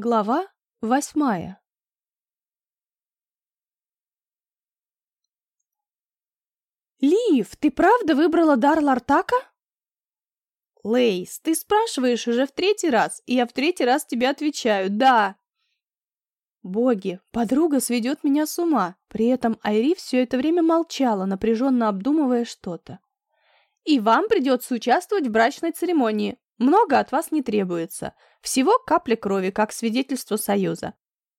Глава восьмая «Лив, ты правда выбрала Дар-Лартака?» «Лейс, ты спрашиваешь уже в третий раз, и я в третий раз тебе отвечаю «да». Боги, подруга сведет меня с ума. При этом Айри все это время молчала, напряженно обдумывая что-то. И вам придется участвовать в брачной церемонии. Много от вас не требуется. Всего капля крови, как свидетельство союза.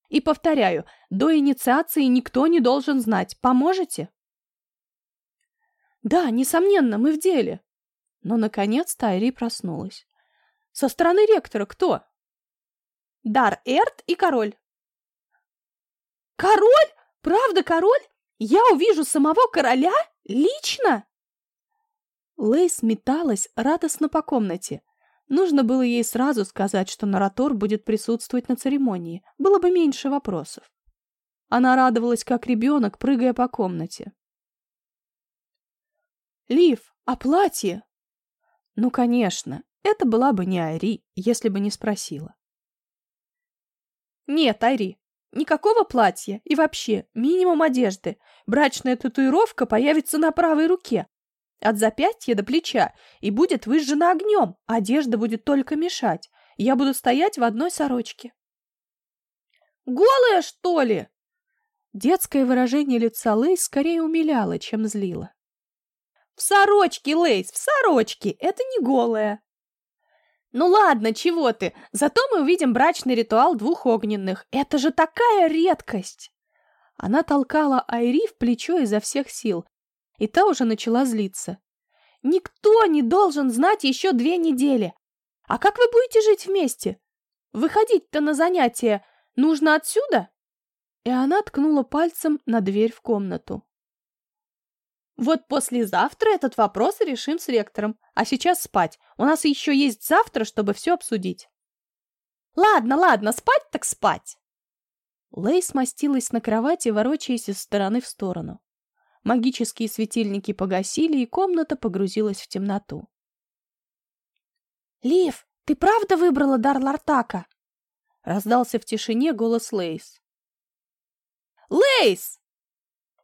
И повторяю, до инициации никто не должен знать. Поможете? Да, несомненно, мы в деле. Но, наконец-то, Айри проснулась. Со стороны ректора кто? Дар Эрт и король. Король? Правда король? Я увижу самого короля? Лично? Лейс металась радостно по комнате. Нужно было ей сразу сказать, что Наратор будет присутствовать на церемонии. Было бы меньше вопросов. Она радовалась, как ребенок, прыгая по комнате. «Лив, а платье?» Ну, конечно, это была бы не Айри, если бы не спросила. «Нет, Айри, никакого платья и вообще минимум одежды. Брачная татуировка появится на правой руке, от запястья до плеча, и будет выжжена огнем. Одежда будет только мешать. Я буду стоять в одной сорочке. «Голая, что ли?» Детское выражение лица Лейс скорее умиляло, чем злило. «В сорочке, Лейс, в сорочке! Это не голая!» «Ну ладно, чего ты? Зато мы увидим брачный ритуал двух огненных. Это же такая редкость!» Она толкала Айри в плечо изо всех сил, и та уже начала злиться. «Никто не должен знать еще две недели! А как вы будете жить вместе? Выходить-то на занятия нужно отсюда?» И она ткнула пальцем на дверь в комнату. «Вот послезавтра этот вопрос решим с ректором, а сейчас спать. У нас еще есть завтра, чтобы все обсудить». «Ладно, ладно, спать так спать!» Лейс умостилась на кровати, ворочаясь из стороны в сторону. Магические светильники погасили, и комната погрузилась в темноту. «Лив, ты правда выбрала Дар-Лартака?» Раздался в тишине голос Лейс. «Лейс!»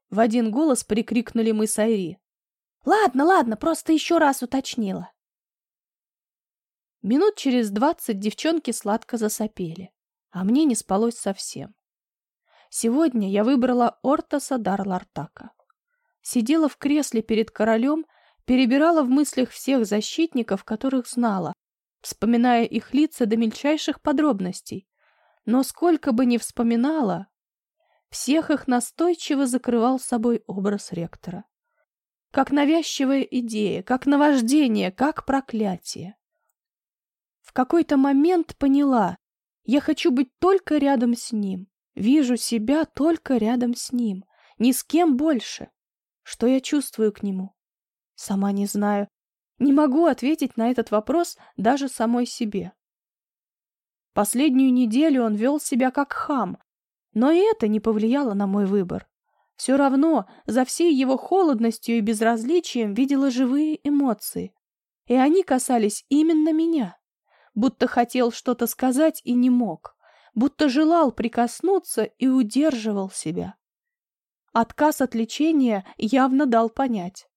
В один голос прикрикнули мы с Айри. «Ладно, ладно, просто еще раз уточнила». Минут через двадцать девчонки сладко засопели, а мне не спалось совсем. Сегодня я выбрала Ортаса дар Лартака сидела в кресле перед королем, перебирала в мыслях всех защитников, которых знала, вспоминая их лица до мельчайших подробностей. Но сколько бы ни вспоминала, всех их настойчиво закрывал собой образ ректора. Как навязчивая идея, как наваждение, как проклятие. В какой-то момент поняла, я хочу быть только рядом с ним, вижу себя только рядом с ним, ни с кем больше. Что я чувствую к нему? Сама не знаю. Не могу ответить на этот вопрос даже самой себе. Последнюю неделю он вел себя как хам, но и это не повлияло на мой выбор. Все равно за всей его холодностью и безразличием видела живые эмоции. И они касались именно меня. Будто хотел что-то сказать и не мог. Будто желал прикоснуться и удерживал себя. Отказ от лечения явно дал понять.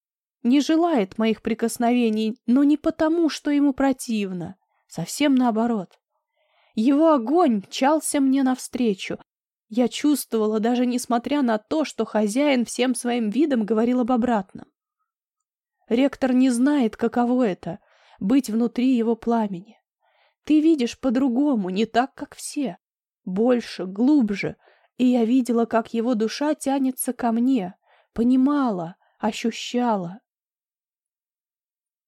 Не желает моих прикосновений, но не потому, что ему противно. Совсем наоборот. Его огонь мчался мне навстречу. Я чувствовала, даже несмотря на то, что хозяин всем своим видом говорил об обратном. Ректор не знает, каково это — быть внутри его пламени. Ты видишь по-другому, не так, как все. Больше, глубже — и я видела, как его душа тянется ко мне, понимала, ощущала.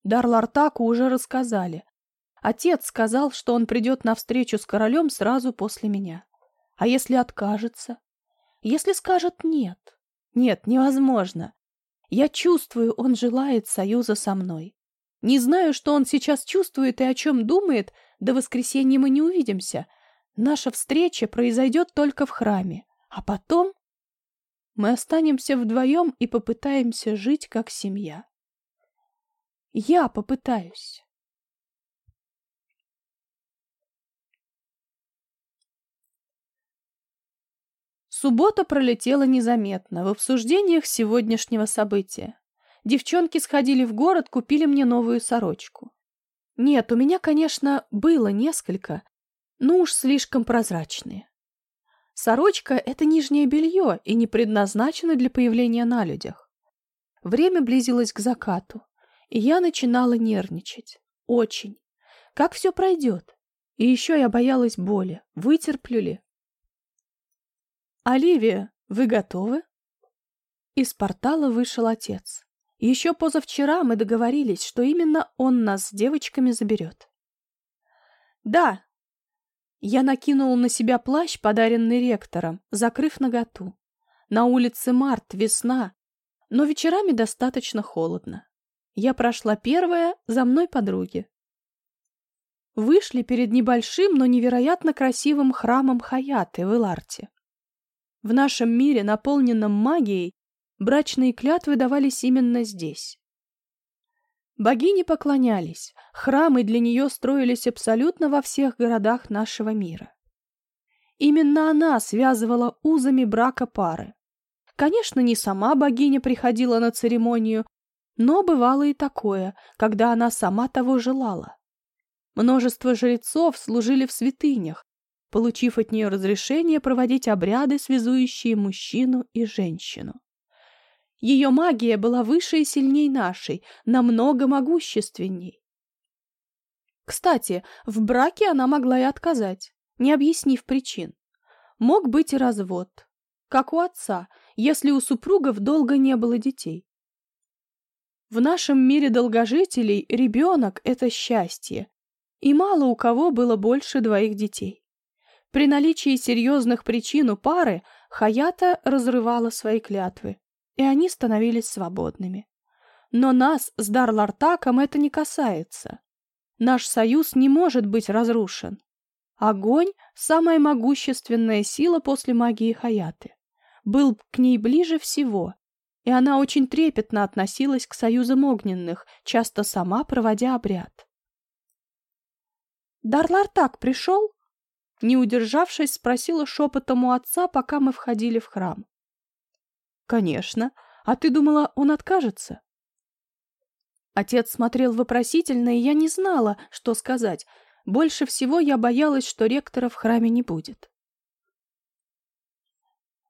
Дар Лартаку уже рассказали. Отец сказал, что он придет на встречу с королем сразу после меня. А если откажется? Если скажет нет? Нет, невозможно. Я чувствую, он желает союза со мной. Не знаю, что он сейчас чувствует и о чем думает, до воскресенья мы не увидимся — Наша встреча произойдет только в храме, а потом мы останемся вдвоем и попытаемся жить как семья. Я попытаюсь. Суббота пролетела незаметно в обсуждениях сегодняшнего события. Девчонки сходили в город, купили мне новую сорочку. Нет, у меня, конечно, было несколько, но уж слишком прозрачные. Сорочка — это нижнее белье и не предназначена для появления на людях. Время близилось к закату, и я начинала нервничать. Очень. Как все пройдет? И еще я боялась боли. Вытерплю ли? «Оливия, вы готовы?» Из портала вышел отец. Еще позавчера мы договорились, что именно он нас с девочками заберет. «Да!» Я накинул на себя плащ, подаренный ректором, закрыв наготу. На улице март, весна, но вечерами достаточно холодно. Я прошла первая, за мной подруги. Вышли перед небольшим, но невероятно красивым храмом Хаяты в Иларте. В нашем мире, наполненном магией, брачные клятвы давались именно здесь. Богини поклонялись, храмы для нее строились абсолютно во всех городах нашего мира. Именно она связывала узами брака пары. Конечно, не сама богиня приходила на церемонию, но бывало и такое, когда она сама того желала. Множество жрецов служили в святынях, получив от нее разрешение проводить обряды, связующие мужчину и женщину. Ее магия была выше и сильней нашей, намного могущественней. Кстати, в браке она могла и отказать, не объяснив причин. Мог быть и развод, как у отца, если у супругов долго не было детей. В нашем мире долгожителей ребенок – это счастье, и мало у кого было больше двоих детей. При наличии серьезных причин у пары Хаята разрывала свои клятвы, и они становились свободными. Но нас с Дарлартаком это не касается. Наш союз не может быть разрушен. Огонь — самая могущественная сила после магии Хаяты. Был к ней ближе всего, и она очень трепетно относилась к союзам огненных, часто сама проводя обряд. «Дарлартак пришел?» Не удержавшись, спросила шепотом у отца, пока мы входили в храм. «Конечно. А ты думала, он откажется?» Отец смотрел вопросительно, и я не знала, что сказать. Больше всего я боялась, что ректора в храме не будет.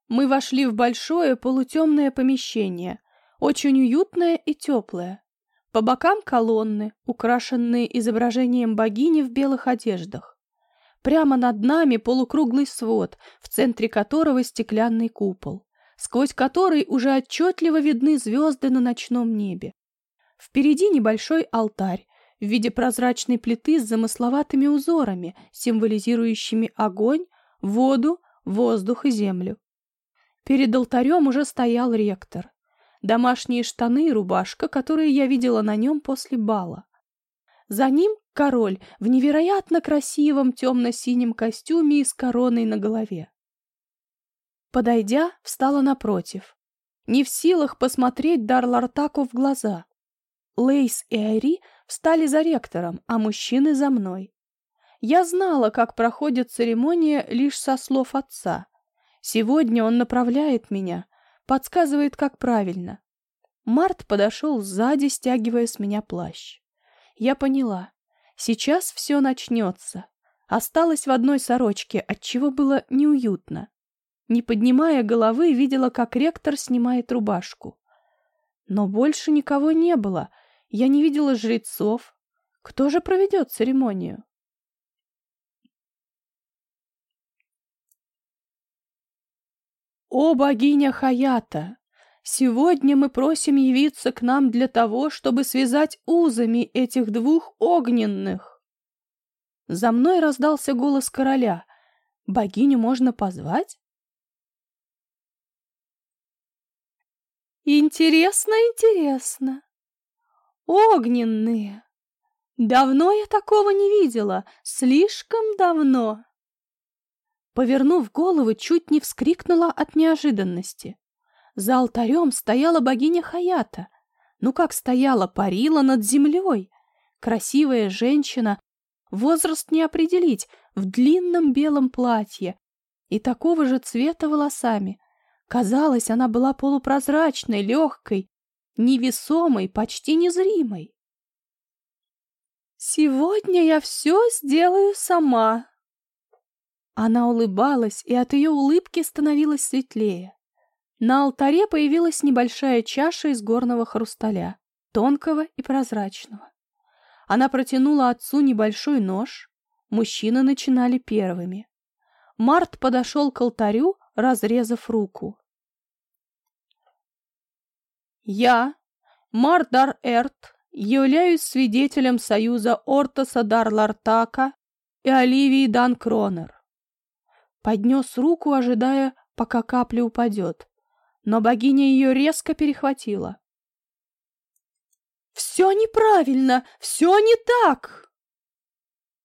Мы вошли в большое полутемное помещение, очень уютное и теплое. По бокам колонны, украшенные изображением богини в белых одеждах. Прямо над нами полукруглый свод, в центре которого стеклянный купол, сквозь который уже отчетливо видны звезды на ночном небе. Впереди небольшой алтарь в виде прозрачной плиты с замысловатыми узорами, символизирующими огонь, воду, воздух и землю. Перед алтарем уже стоял ректор. Домашние штаны и рубашка, которые я видела на нем после бала. За ним король в невероятно красивом темно-синем костюме и с короной на голове. Подойдя, встала напротив. Не в силах посмотреть Дарлартаку в глаза. Лейс и Айри встали за ректором, а мужчины за мной. Я знала, как проходит церемония лишь со слов отца. Сегодня он направляет меня, подсказывает, как правильно. Март подошел сзади, стягивая с меня плащ. Я поняла. Сейчас все начнется. Осталась в одной сорочке, отчего было неуютно. Не поднимая головы, видела, как ректор снимает рубашку. Но больше никого не было. Я не видела жрецов. Кто же проведет церемонию? «О, богиня Хаята! Сегодня мы просим явиться к нам для того, чтобы связать узами этих двух огненных!» За мной раздался голос короля. «Богиню можно позвать?» «Интересно, интересно. Огненные! Давно я такого не видела, слишком давно!» Повернув голову, чуть не вскрикнула от неожиданности. За алтарем стояла богиня Хаята. Ну как стояла, парила над землей. Красивая женщина, возраст не определить, в длинном белом платье. и такого же цвета волосами. Казалось, она была полупрозрачной, легкой, невесомой, почти незримой. «Сегодня я все сделаю сама!» Она улыбалась, и от ее улыбки становилось светлее. На алтаре появилась небольшая чаша из горного хрусталя, тонкого и прозрачного. Она протянула отцу небольшой нож. Мужчины начинали первыми. Март подошел к алтарю, разрезав руку. «Я, Мардар Эрт, являюсь свидетелем союза Ортоса Дар-Лартака и Оливии Дан Кронер». Поднес руку, ожидая, пока капля упадет, но богиня ее резко перехватила. «Все неправильно! Все не так!»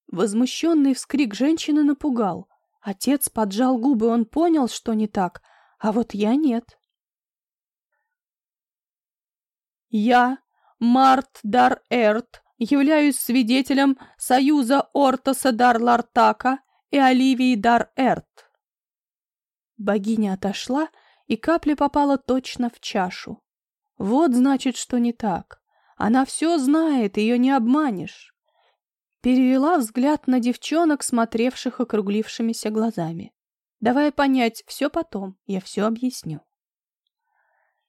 Возмущенный вскрик женщины напугал. Отец поджал губы, он понял, что не так, а вот я нет. Я, Март Дар Эрт, являюсь свидетелем союза Ортоса Дар Лартака и Оливии Дар Эрт. Богиня отошла, и капля попала точно в чашу. Вот значит, что не так. Она все знает, ее не обманешь. Перевела взгляд на девчонок, смотревших округлившимися глазами. Давай понять, все потом, я все объясню.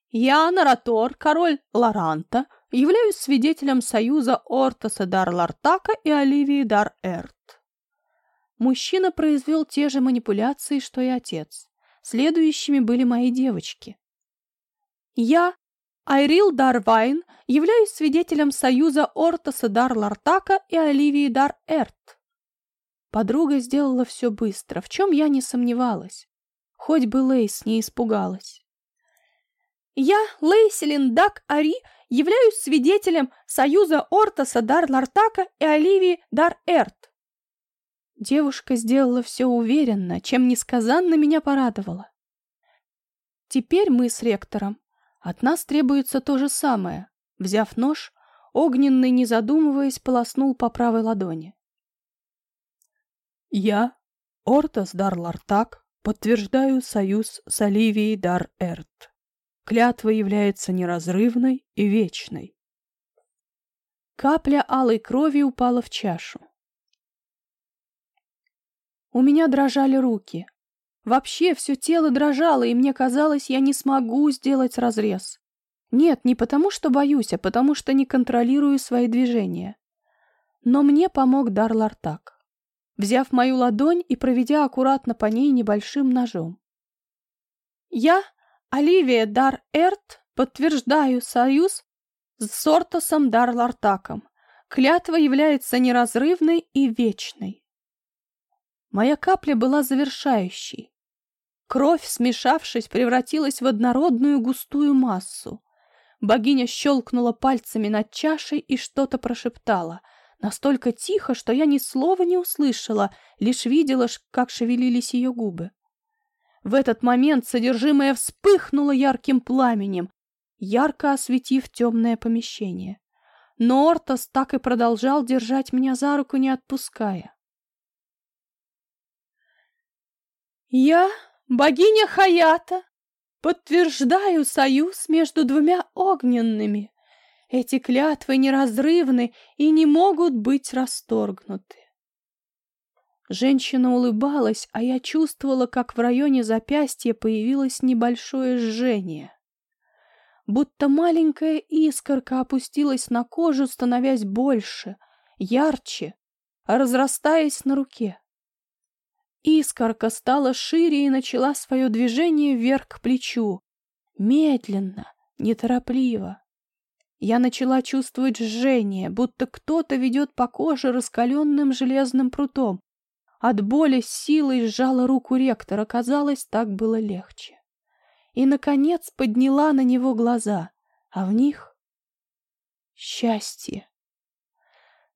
Я, Наратор, король Ларанта, являюсь свидетелем союза Ортоса Дар-Лартака и Оливии Дар-Эрт. Мужчина произвел те же манипуляции, что и отец. Следующими были мои девочки. Я, Айрил Дарвайн, являюсь свидетелем союза Ортоса Дар-Лартака и Оливии Дар-Эрт. Подруга сделала все быстро, в чем я не сомневалась. Хоть бы Лейс не испугалась. Я, Лейселин Дак Ари, являюсь свидетелем союза Ортоса Дар-Лартака и Оливии Дар-Эрт. Девушка сделала все уверенно, чем несказанно меня порадовала. Теперь мы с ректором. От нас требуется то же самое. Взяв нож, Огненный, не задумываясь, полоснул по правой ладони. Я, Ортос Дар-Лартак, подтверждаю союз с Оливией Дар-Эрт. Клятва является неразрывной и вечной. Капля алой крови упала в чашу. У меня дрожали руки. Вообще все тело дрожало, и мне казалось, я не смогу сделать разрез. Нет, не потому что боюсь, а потому что не контролирую свои движения. Но мне помог дар Лартак, взяв мою ладонь и проведя аккуратно по ней небольшим ножом. Я Оливия Дар Эрт подтверждаю союз с Сортосом Дар Лартаком. Клятва является неразрывной и вечной. Моя капля была завершающей. Кровь, смешавшись, превратилась в однородную густую массу. Богиня щелкнула пальцами над чашей и что-то прошептала. Настолько тихо, что я ни слова не услышала, лишь видела, как шевелились ее губы. В этот момент содержимое вспыхнуло ярким пламенем, ярко осветив темное помещение. Но Ортос так и продолжал держать меня за руку, не отпуская. «Я, богиня Хаята, подтверждаю союз между двумя огненными. Эти клятвы неразрывны и не могут быть расторгнуты. Женщина улыбалась, а я чувствовала, как в районе запястья появилось небольшое жжение. Будто маленькая искорка опустилась на кожу, становясь больше, ярче, разрастаясь на руке. Искорка стала шире и начала свое движение вверх к плечу. Медленно, неторопливо. Я начала чувствовать жжение, будто кто-то ведет по коже раскаленным железным прутом. От боли силой сжала руку ректора, казалось, так было легче. И, наконец, подняла на него глаза, а в них — счастье.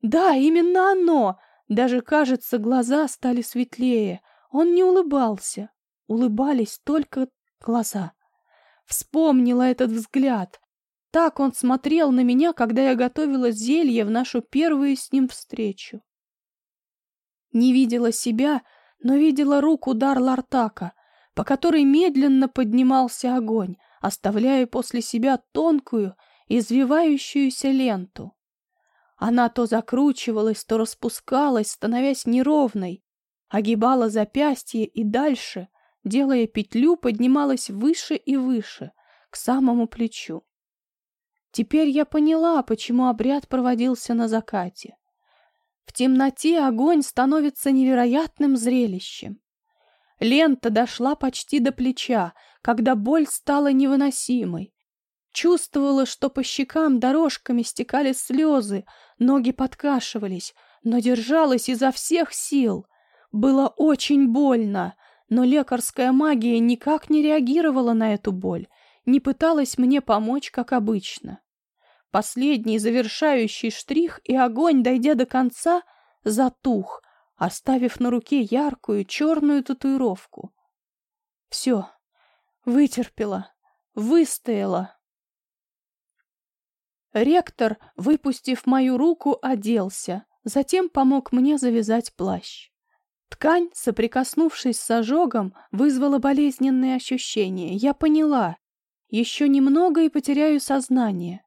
Да, именно оно! Даже, кажется, глаза стали светлее. Он не улыбался. Улыбались только глаза. Вспомнила этот взгляд. Так он смотрел на меня, когда я готовила зелье в нашу первую с ним встречу. Не видела себя, но видела руку Дар Лартака, по которой медленно поднимался огонь, оставляя после себя тонкую, извивающуюся ленту. Она то закручивалась, то распускалась, становясь неровной, огибала запястье и дальше, делая петлю, поднималась выше и выше, к самому плечу. Теперь я поняла, почему обряд проводился на закате. В темноте огонь становится невероятным зрелищем. Лента дошла почти до плеча, когда боль стала невыносимой. Чувствовала, что по щекам дорожками стекали слезы, ноги подкашивались, но держалась изо всех сил. Было очень больно, но лекарская магия никак не реагировала на эту боль, не пыталась мне помочь, как обычно. Последний завершающий штрих, и огонь, дойдя до конца, затух, оставив на руке яркую черную татуировку. Все, вытерпела, выстояла. Ректор, выпустив мою руку, оделся, затем помог мне завязать плащ. Ткань, соприкоснувшись с ожогом, вызвала болезненные ощущения. Я поняла. Еще немного и потеряю сознание.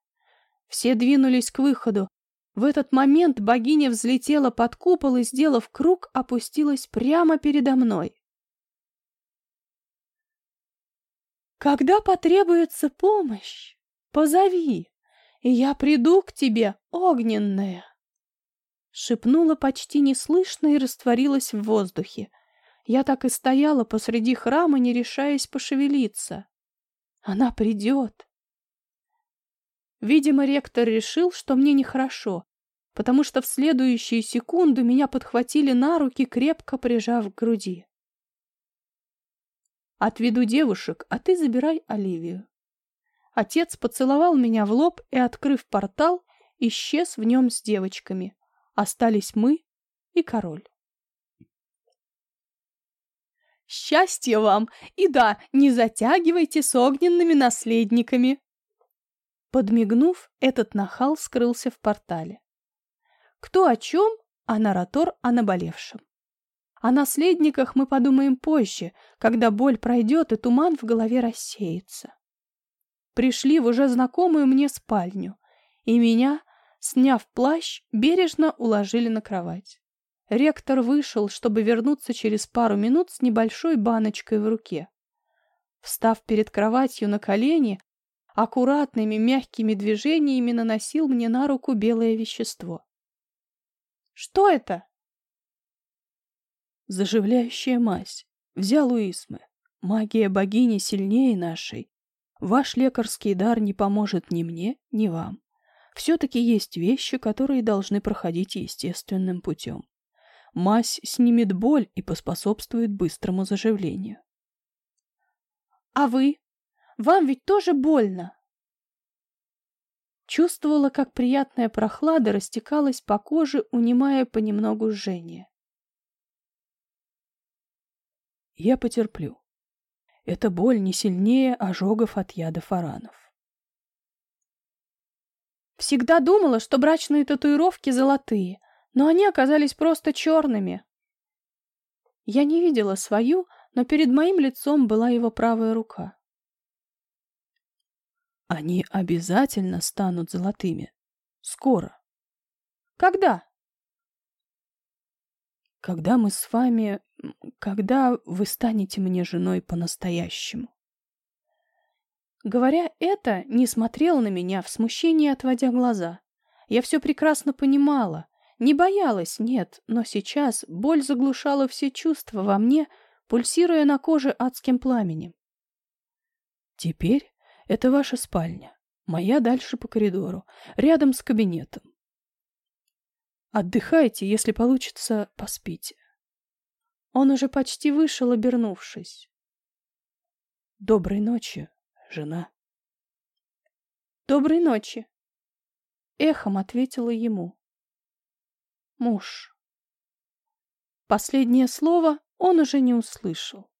Все двинулись к выходу. В этот момент богиня взлетела под купол и, сделав круг, опустилась прямо передо мной. «Когда потребуется помощь, позови, и я приду к тебе, огненная!» Шепнула почти неслышно и растворилась в воздухе. Я так и стояла посреди храма, не решаясь пошевелиться. Она придет. Видимо, ректор решил, что мне нехорошо, потому что в следующую секунду меня подхватили на руки, крепко прижав к груди. «Отведу девушек, а ты забирай Оливию». Отец поцеловал меня в лоб и, открыв портал, исчез в нем с девочками. Остались мы и король. Счастья вам! И да, не затягивайте с огненными наследниками!» Подмигнув, этот нахал скрылся в портале. Кто о чем, а наратор о наболевшем. О наследниках мы подумаем позже, когда боль пройдет и туман в голове рассеется. Пришли в уже знакомую мне спальню, и меня, сняв плащ, бережно уложили на кровать. Ректор вышел, чтобы вернуться через пару минут с небольшой баночкой в руке. Встав перед кроватью на колени, аккуратными мягкими движениями наносил мне на руку белое вещество. «Что это?» «Заживляющая мазь. Взял у Исмы. Магия богини сильнее нашей. Ваш лекарский дар не поможет ни мне, ни вам. Все-таки есть вещи, которые должны проходить естественным путем. Мазь снимет боль и поспособствует быстрому заживлению. «А вы?» Вам ведь тоже больно. Чувствовала, как приятная прохлада растекалась по коже, унимая понемногу жжение. Я потерплю. Эта боль не сильнее ожогов от яда фаранов. Всегда думала, что брачные татуировки золотые, но они оказались просто черными. Я не видела свою, но перед моим лицом была его правая рука. Они обязательно станут золотыми. Скоро. Когда? Когда мы с вами... Когда вы станете мне женой по-настоящему. Говоря это, не смотрел на меня в смущении, отводя глаза. Я все прекрасно понимала. Не боялась, нет, но сейчас боль заглушала все чувства во мне, пульсируя на коже адским пламенем. Теперь это ваша спальня. Моя дальше по коридору, рядом с кабинетом. Отдыхайте, если получится, поспите. Он уже почти вышел, обернувшись. Доброй ночи, жена. Доброй ночи. Эхом ответила ему. Муж. Последнее слово он уже не услышал.